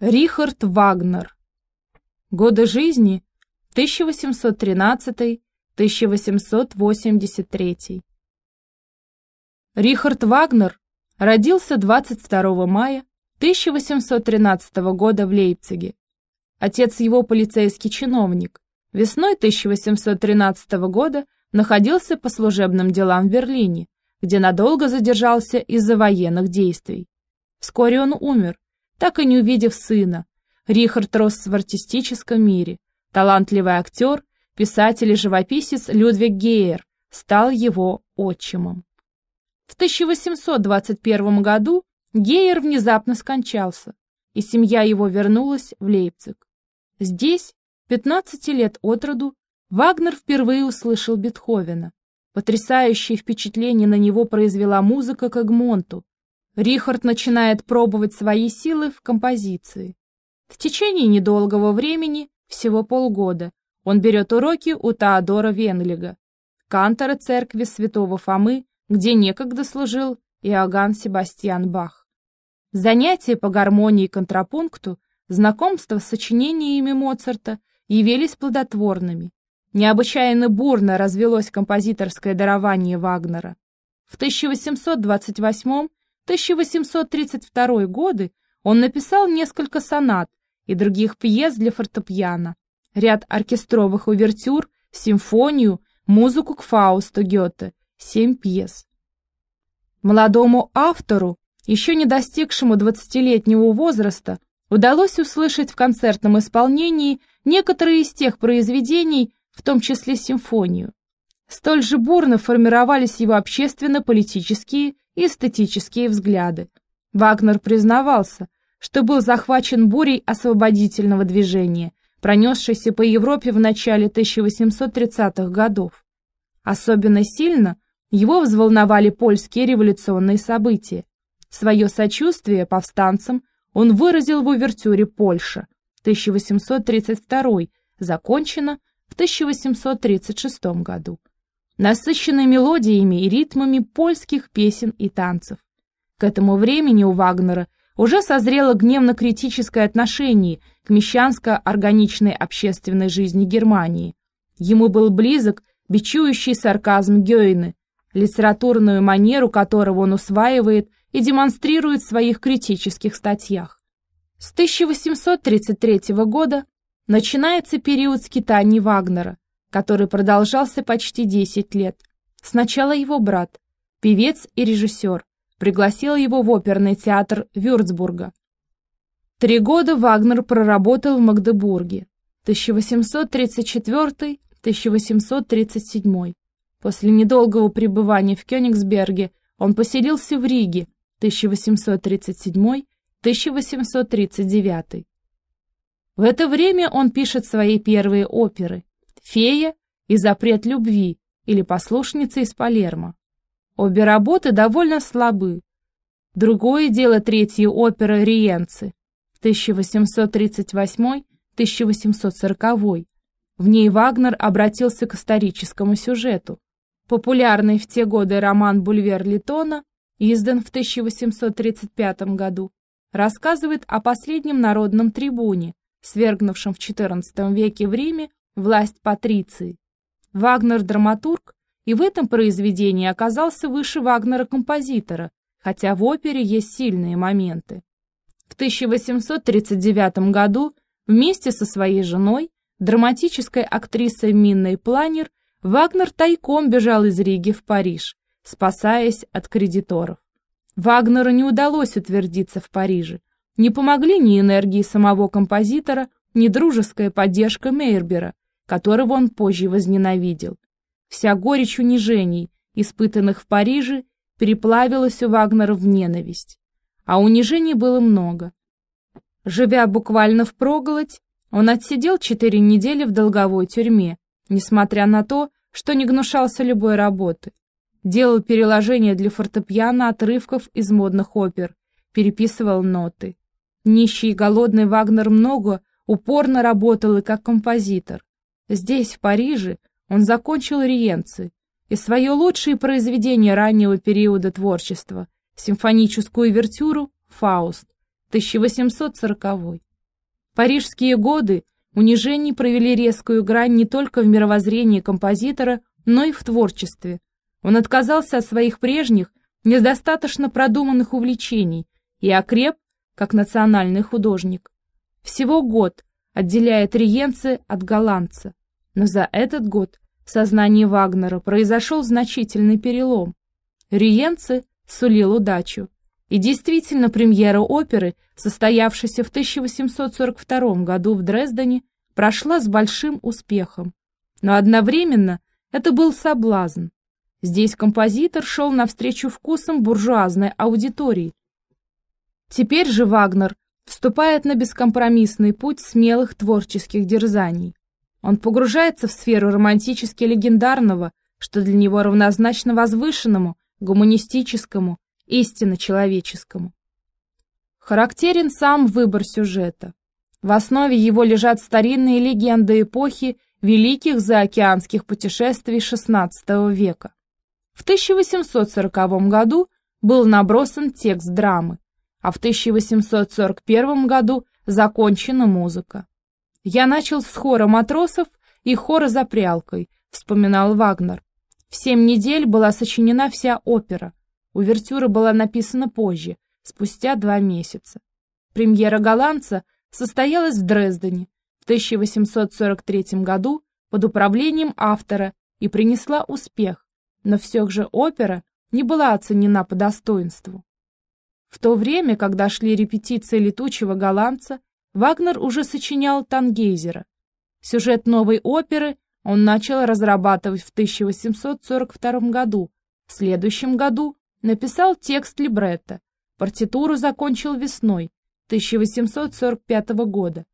Рихард Вагнер. Годы жизни 1813-1883. Рихард Вагнер родился 22 мая 1813 года в Лейпциге. Отец его полицейский чиновник. Весной 1813 года находился по служебным делам в Берлине, где надолго задержался из-за военных действий. Вскоре он умер, так и не увидев сына. Рихард рос в артистическом мире. Талантливый актер, писатель и живописец Людвиг Гейер стал его отчимом. В 1821 году Гейер внезапно скончался, и семья его вернулась в Лейпциг. Здесь, 15 лет от роду, Вагнер впервые услышал Бетховена. Потрясающее впечатление на него произвела музыка к Эгмонту, Рихард начинает пробовать свои силы в композиции. В течение недолгого времени, всего полгода, он берет уроки у Теодора Венлига, кантора церкви святого Фомы, где некогда служил Иоганн Себастьян Бах. Занятия по гармонии и контрапункту, знакомство с сочинениями Моцарта явились плодотворными. Необычайно бурно развелось композиторское дарование Вагнера. В 1828 1832 годы он написал несколько сонат и других пьес для фортепиано, ряд оркестровых увертюр, симфонию, музыку к Фаусту Гёте, семь пьес. Молодому автору, еще не достигшему 20-летнего возраста, удалось услышать в концертном исполнении некоторые из тех произведений, в том числе симфонию. Столь же бурно формировались его общественно-политические эстетические взгляды. Вагнер признавался, что был захвачен бурей освободительного движения, пронесшейся по Европе в начале 1830-х годов. Особенно сильно его взволновали польские революционные события. Свое сочувствие повстанцам он выразил в увертюре «Польша» 1832, закончена в 1836 году насыщенной мелодиями и ритмами польских песен и танцев. К этому времени у Вагнера уже созрело гневно-критическое отношение к мещанско-органичной общественной жизни Германии. Ему был близок бичующий сарказм Гёйны, литературную манеру которого он усваивает и демонстрирует в своих критических статьях. С 1833 года начинается период скитаний Вагнера, который продолжался почти 10 лет. Сначала его брат, певец и режиссер, пригласил его в оперный театр Вюрцбурга. Три года Вагнер проработал в Магдебурге, 1834-1837. После недолгого пребывания в Кёнигсберге он поселился в Риге, 1837-1839. В это время он пишет свои первые оперы «Фея» и «Запрет любви» или «Послушница из Палермо». Обе работы довольно слабы. Другое дело третья опера «Риенцы» 1838-1840. В ней Вагнер обратился к историческому сюжету. Популярный в те годы роман «Бульвер Литона», издан в 1835 году, рассказывает о последнем народном трибуне, свергнувшем в XIV веке в Риме власть патриции. Вагнер – драматург, и в этом произведении оказался выше Вагнера-композитора, хотя в опере есть сильные моменты. В 1839 году вместе со своей женой, драматической актрисой Минной Планер, Вагнер тайком бежал из Риги в Париж, спасаясь от кредиторов. Вагнеру не удалось утвердиться в Париже. Не помогли ни энергии самого композитора, ни дружеская поддержка Мейербера, которого он позже возненавидел. Вся горечь унижений, испытанных в Париже, переплавилась у Вагнера в ненависть. А унижений было много. Живя буквально впроголодь, он отсидел четыре недели в долговой тюрьме, несмотря на то, что не гнушался любой работы. Делал переложения для фортепиано отрывков из модных опер, переписывал ноты. Нищий и голодный Вагнер много упорно работал и как композитор. Здесь, в Париже, он закончил Риенци и свое лучшее произведение раннего периода творчества, симфоническую вертюру «Фауст» 1840 Парижские годы унижений провели резкую грань не только в мировоззрении композитора, но и в творчестве. Он отказался от своих прежних, недостаточно продуманных увлечений и окреп, как национальный художник. Всего год отделяет Риенце от голландца, но за этот год в сознании Вагнера произошел значительный перелом. Риенце сулил удачу, и действительно, премьера оперы, состоявшаяся в 1842 году в Дрездене, прошла с большим успехом. Но одновременно это был соблазн. Здесь композитор шел навстречу вкусам буржуазной аудитории. Теперь же Вагнер вступает на бескомпромиссный путь смелых творческих дерзаний. Он погружается в сферу романтически легендарного, что для него равнозначно возвышенному, гуманистическому, истинно человеческому. Характерен сам выбор сюжета. В основе его лежат старинные легенды эпохи великих заокеанских путешествий XVI века. В 1840 году был набросан текст драмы, а в 1841 году закончена музыка. «Я начал с хора матросов и хора за прялкой», — вспоминал Вагнер. В семь недель была сочинена вся опера — Увертюра была написана позже, спустя два месяца. Премьера голландца состоялась в Дрездене в 1843 году под управлением автора и принесла успех, но все же опера не была оценена по достоинству. В то время, когда шли репетиции «Летучего голландца», Вагнер уже сочинял «Тангейзера». Сюжет новой оперы он начал разрабатывать в 1842 году. В следующем году Написал текст либретто. Партитуру закончил весной 1845 года.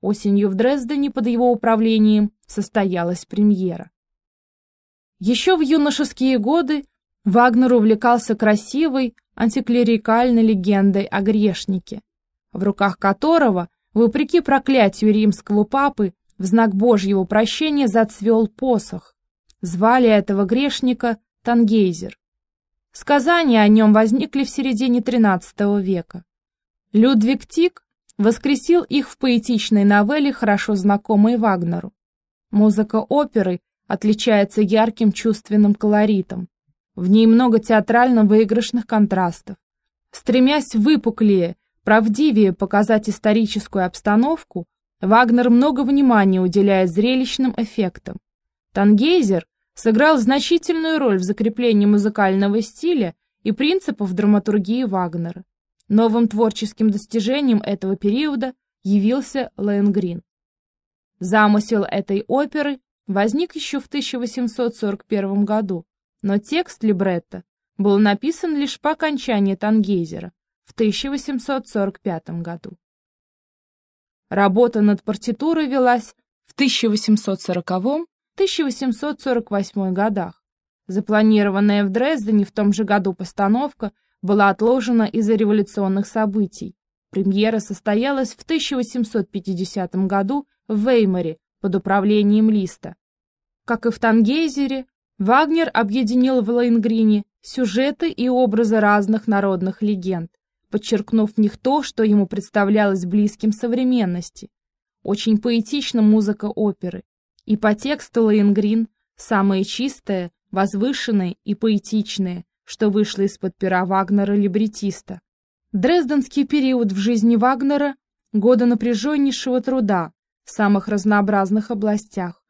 Осенью в Дрездене под его управлением состоялась премьера. Еще в юношеские годы Вагнер увлекался красивой антиклерикальной легендой о грешнике, в руках которого, вопреки проклятию римского папы, в знак Божьего прощения зацвел посох. Звали этого грешника Тангейзер. Сказания о нем возникли в середине XIII века. Людвиг Тик воскресил их в поэтичной новелле, хорошо знакомой Вагнеру. Музыка оперы отличается ярким чувственным колоритом. В ней много театрально-выигрышных контрастов. Стремясь выпуклее, правдивее показать историческую обстановку, Вагнер много внимания уделяет зрелищным эффектам. Тангейзер сыграл значительную роль в закреплении музыкального стиля и принципов драматургии Вагнера. Новым творческим достижением этого периода явился Лоенгрин. Замысел этой оперы возник еще в 1841 году, но текст либретто был написан лишь по окончании Тангейзера в 1845 году. Работа над партитурой велась в 1840 1848 годах. Запланированная в Дрездене в том же году постановка была отложена из-за революционных событий. Премьера состоялась в 1850 году в Веймаре под управлением Листа. Как и в Тангейзере, Вагнер объединил в Лейнгрине сюжеты и образы разных народных легенд, подчеркнув в них то, что ему представлялось близким современности. Очень поэтична музыка оперы, и по тексту Лейнгрин самое чистое, возвышенное и поэтичное, что вышло из-под пера Вагнера-либретиста. Дрезденский период в жизни Вагнера – года напряженнейшего труда в самых разнообразных областях.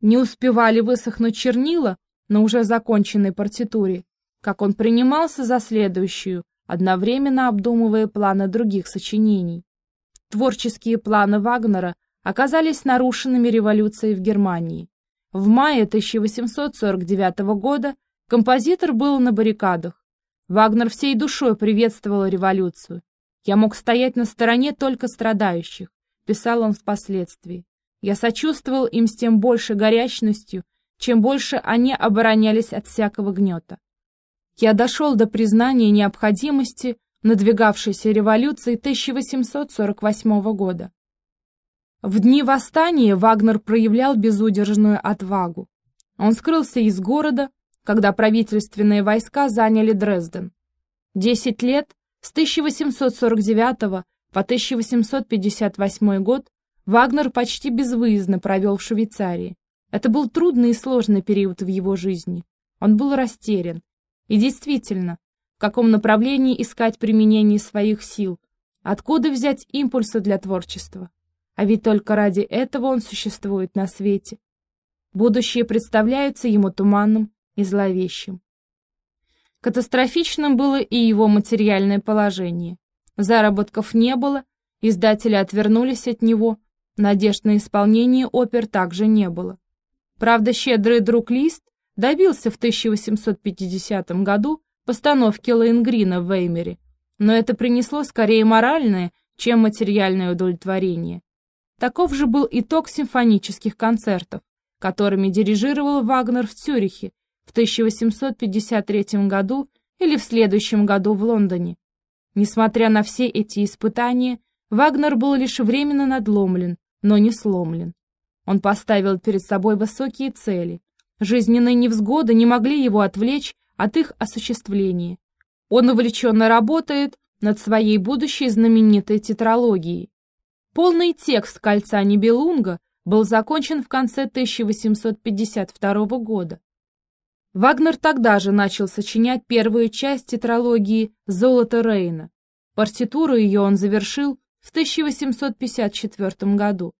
Не успевали высохнуть чернила на уже законченной партитуре, как он принимался за следующую, одновременно обдумывая планы других сочинений. Творческие планы Вагнера оказались нарушенными революцией в Германии. В мае 1849 года композитор был на баррикадах. Вагнер всей душой приветствовал революцию. «Я мог стоять на стороне только страдающих», — писал он впоследствии. «Я сочувствовал им с тем больше горячностью, чем больше они оборонялись от всякого гнета. Я дошел до признания необходимости надвигавшейся революции 1848 года. В дни восстания Вагнер проявлял безудержную отвагу. Он скрылся из города, когда правительственные войска заняли Дрезден. Десять лет, с 1849 по 1858 год, Вагнер почти безвыездно провел в Швейцарии. Это был трудный и сложный период в его жизни. Он был растерян. И действительно, в каком направлении искать применение своих сил, откуда взять импульсы для творчества. А ведь только ради этого он существует на свете. Будущее представляется ему туманным и зловещим. Катастрофичным было и его материальное положение. Заработков не было, издатели отвернулись от него, надежд на исполнение опер также не было. Правда, щедрый друг Лист добился в 1850 году постановки Лейнгрина в Веймере, но это принесло скорее моральное, чем материальное удовлетворение. Таков же был итог симфонических концертов, которыми дирижировал Вагнер в Цюрихе в 1853 году или в следующем году в Лондоне. Несмотря на все эти испытания, Вагнер был лишь временно надломлен, но не сломлен. Он поставил перед собой высокие цели. Жизненные невзгоды не могли его отвлечь от их осуществления. Он увлеченно работает над своей будущей знаменитой тетралогией. Полный текст «Кольца Нибелунга» был закончен в конце 1852 года. Вагнер тогда же начал сочинять первую часть тетралогии «Золото Рейна». Партитуру ее он завершил в 1854 году.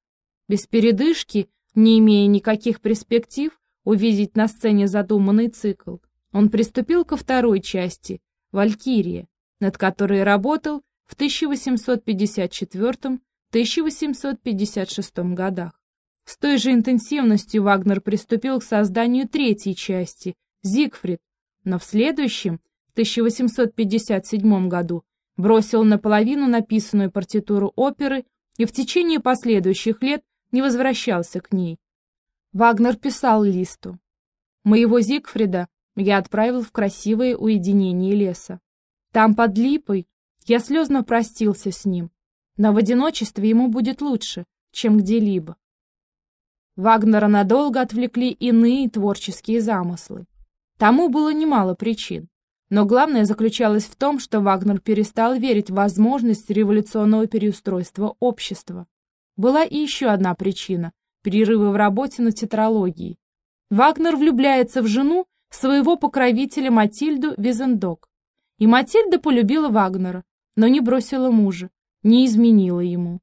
Без передышки, не имея никаких перспектив, увидеть на сцене задуманный цикл, он приступил ко второй части «Валькирия», над которой работал в 1854-1856 годах. С той же интенсивностью Вагнер приступил к созданию третьей части «Зигфрид», но в следующем, в 1857 году, бросил наполовину написанную партитуру оперы и в течение последующих лет не возвращался к ней. Вагнер писал Листу. «Моего Зигфрида я отправил в красивое уединение леса. Там, под липой, я слезно простился с ним, но в одиночестве ему будет лучше, чем где-либо. Вагнера надолго отвлекли иные творческие замыслы. Тому было немало причин, но главное заключалось в том, что Вагнер перестал верить в возможность революционного переустройства общества. Была и еще одна причина – перерывы в работе над тетралогией. Вагнер влюбляется в жену своего покровителя Матильду Визендок. И Матильда полюбила Вагнера, но не бросила мужа, не изменила ему.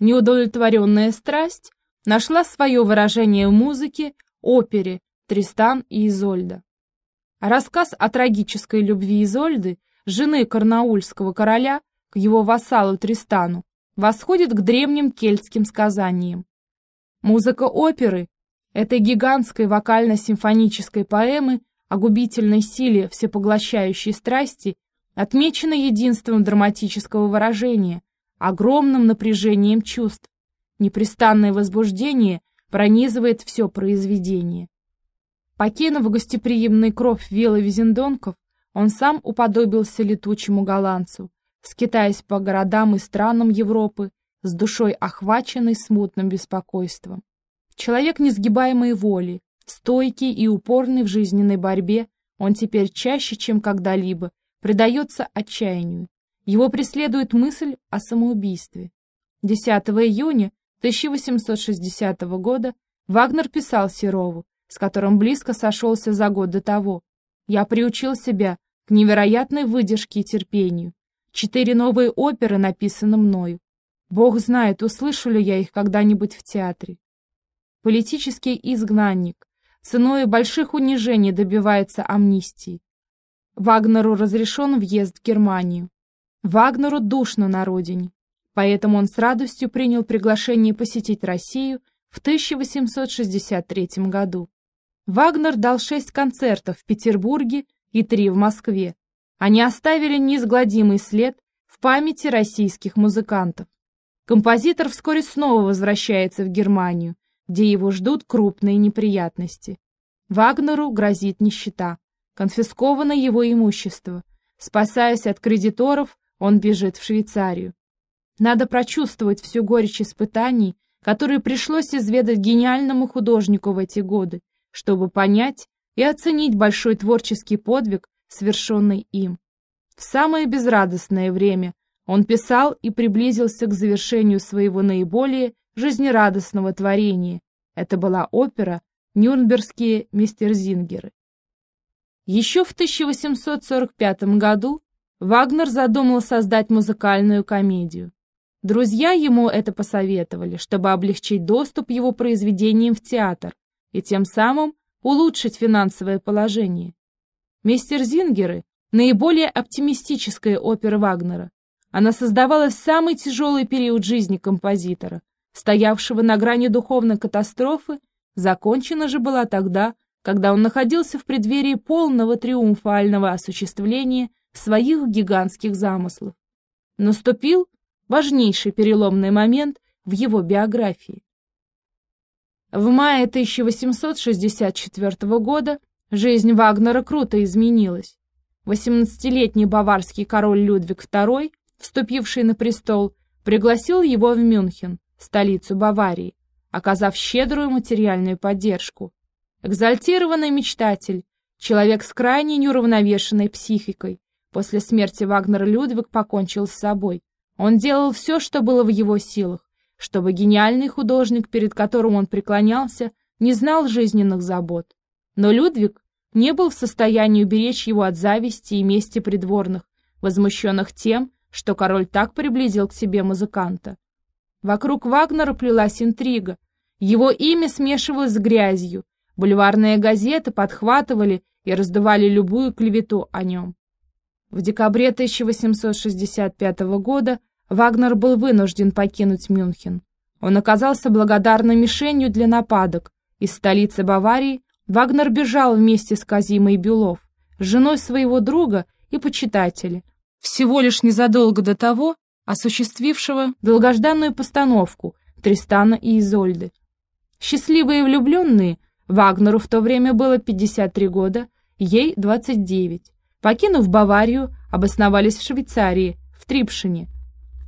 Неудовлетворенная страсть нашла свое выражение в музыке, опере «Тристан и Изольда». Рассказ о трагической любви Изольды, жены Карнаульского короля, к его вассалу Тристану, восходит к древним кельтским сказаниям. Музыка оперы, этой гигантской вокально-симфонической поэмы о губительной силе всепоглощающей страсти, отмечена единством драматического выражения, огромным напряжением чувств, Непрестанное возбуждение пронизывает все произведение. Покинув гостеприимный кровь виллы Визендонков, он сам уподобился летучему голландцу, скитаясь по городам и странам Европы, с душой охваченной смутным беспокойством. Человек несгибаемой воли, стойкий и упорный в жизненной борьбе, он теперь чаще, чем когда-либо, предается отчаянию. Его преследует мысль о самоубийстве. 10 июня 1860 года Вагнер писал Серову, с которым близко сошелся за год до того. «Я приучил себя к невероятной выдержке и терпению. Четыре новые оперы написаны мною. Бог знает, услышу ли я их когда-нибудь в театре. Политический изгнанник, ценой больших унижений добивается амнистии. Вагнеру разрешен въезд в Германию. Вагнеру душно на родине. Поэтому он с радостью принял приглашение посетить Россию в 1863 году. Вагнер дал шесть концертов в Петербурге и три в Москве. Они оставили неизгладимый след в памяти российских музыкантов. Композитор вскоре снова возвращается в Германию, где его ждут крупные неприятности. Вагнеру грозит нищета, конфисковано его имущество. Спасаясь от кредиторов, он бежит в Швейцарию. Надо прочувствовать всю горечь испытаний, которые пришлось изведать гениальному художнику в эти годы, чтобы понять и оценить большой творческий подвиг, совершенный им. В самое безрадостное время Он писал и приблизился к завершению своего наиболее жизнерадостного творения. Это была опера «Нюрнбергские мистерзингеры». Еще в 1845 году Вагнер задумал создать музыкальную комедию. Друзья ему это посоветовали, чтобы облегчить доступ его произведениям в театр и тем самым улучшить финансовое положение. Мистер Зингеры – наиболее оптимистическая опера Вагнера. Она создавалась в самый тяжелый период жизни композитора, стоявшего на грани духовной катастрофы, закончена же была тогда, когда он находился в преддверии полного триумфального осуществления своих гигантских замыслов. Наступил важнейший переломный момент в его биографии. В мае 1864 года жизнь Вагнера круто изменилась. 18-летний баварский король Людвиг II, вступивший на престол, пригласил его в Мюнхен, столицу Баварии, оказав щедрую материальную поддержку. Экзальтированный мечтатель, человек с крайне неуравновешенной психикой, После смерти Вагнера Людвиг покончил с собой. Он делал все, что было в его силах, чтобы гениальный художник, перед которым он преклонялся, не знал жизненных забот. Но Людвиг не был в состоянии уберечь его от зависти и мести придворных, возмущенных тем, что король так приблизил к себе музыканта. Вокруг Вагнера плелась интрига. Его имя смешивалось с грязью. Бульварные газеты подхватывали и раздавали любую клевету о нем. В декабре 1865 года Вагнер был вынужден покинуть Мюнхен. Он оказался благодарной мишенью для нападок. Из столицы Баварии Вагнер бежал вместе с Казимой Бюлов, женой своего друга и почитателя, всего лишь незадолго до того, осуществившего долгожданную постановку Тристана и Изольды. Счастливые влюбленные, Вагнеру в то время было 53 года, ей 29. Покинув Баварию, обосновались в Швейцарии, в Трипшине.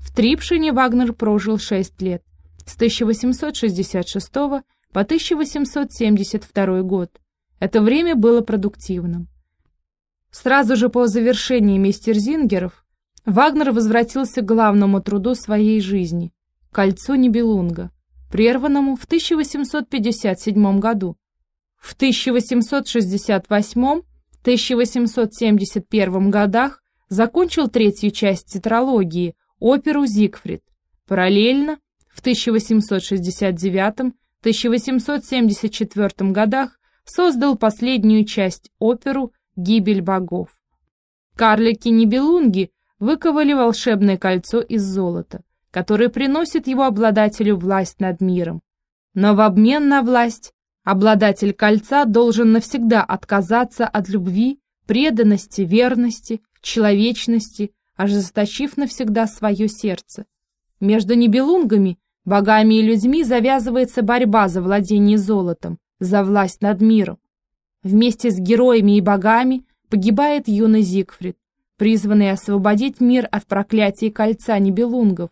В Трипшине Вагнер прожил 6 лет, с 1866 по 1872 год. Это время было продуктивным. Сразу же по завершении «Мистерзингеров» Вагнер возвратился к главному труду своей жизни – «Кольцу Нибелунга», прерванному в 1857 году. В 1868 1871 годах закончил третью часть тетралогии, оперу «Зигфрид». Параллельно в 1869-1874 годах создал последнюю часть оперу «Гибель богов». Карлики-нибелунги выковали волшебное кольцо из золота, которое приносит его обладателю власть над миром. Но в обмен на власть Обладатель кольца должен навсегда отказаться от любви, преданности, верности, человечности, ожесточив навсегда свое сердце. Между небелунгами, богами и людьми завязывается борьба за владение золотом, за власть над миром. Вместе с героями и богами погибает юный Зигфрид, призванный освободить мир от проклятия кольца небелунгов.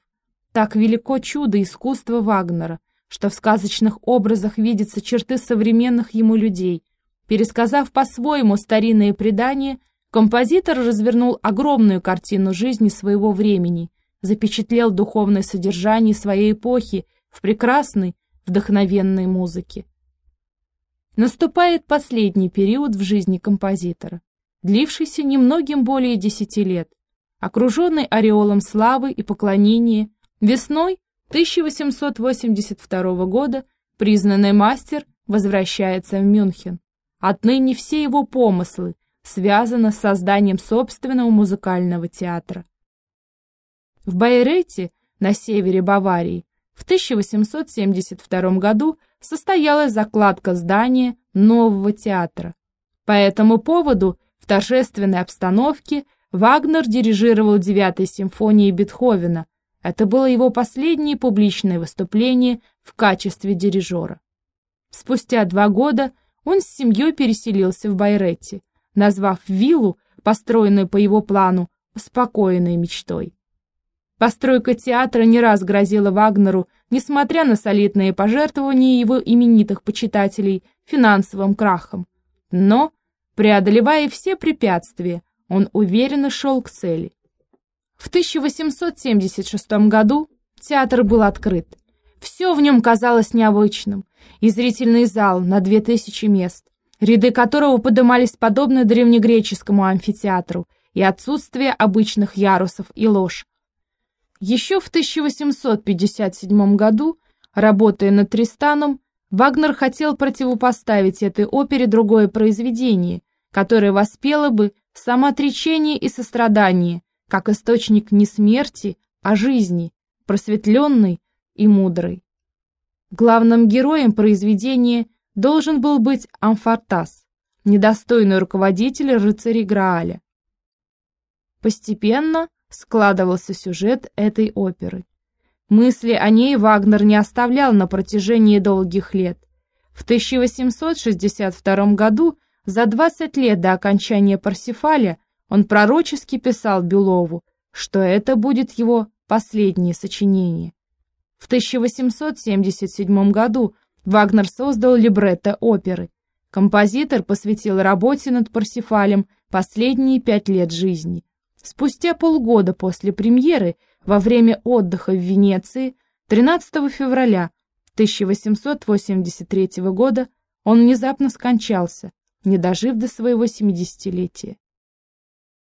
Так велико чудо искусства Вагнера, что в сказочных образах видятся черты современных ему людей. Пересказав по-своему старинные предания, композитор развернул огромную картину жизни своего времени, запечатлел духовное содержание своей эпохи в прекрасной, вдохновенной музыке. Наступает последний период в жизни композитора, длившийся немногим более десяти лет, окруженный ореолом славы и поклонения, весной 1882 года признанный мастер возвращается в Мюнхен. Отныне все его помыслы связаны с созданием собственного музыкального театра. В Байрете, на севере Баварии, в 1872 году состоялась закладка здания нового театра. По этому поводу в торжественной обстановке Вагнер дирижировал девятой симфонией Бетховена, это было его последнее публичное выступление в качестве дирижера. Спустя два года он с семьей переселился в Байретти, назвав виллу, построенную по его плану, успокоенной мечтой. Постройка театра не раз грозила Вагнеру, несмотря на солидные пожертвования его именитых почитателей, финансовым крахом. Но, преодолевая все препятствия, он уверенно шел к цели. В 1876 году театр был открыт. Все в нем казалось необычным. И зрительный зал на 2000 мест, ряды которого подымались подобно древнегреческому амфитеатру, и отсутствие обычных ярусов и лож. Еще в 1857 году, работая над Тристаном, Вагнер хотел противопоставить этой опере другое произведение, которое воспело бы самоотречение и сострадание, как источник не смерти, а жизни, просветленной и мудрой. Главным героем произведения должен был быть Амфартас, недостойный руководитель рыцарей Грааля. Постепенно складывался сюжет этой оперы. Мысли о ней Вагнер не оставлял на протяжении долгих лет. В 1862 году, за 20 лет до окончания Парсифаля, он пророчески писал Бюлову, что это будет его последнее сочинение. В 1877 году Вагнер создал либретто оперы. Композитор посвятил работе над Парсифалем последние пять лет жизни. Спустя полгода после премьеры, во время отдыха в Венеции, 13 февраля 1883 года, он внезапно скончался, не дожив до своего 70-летия.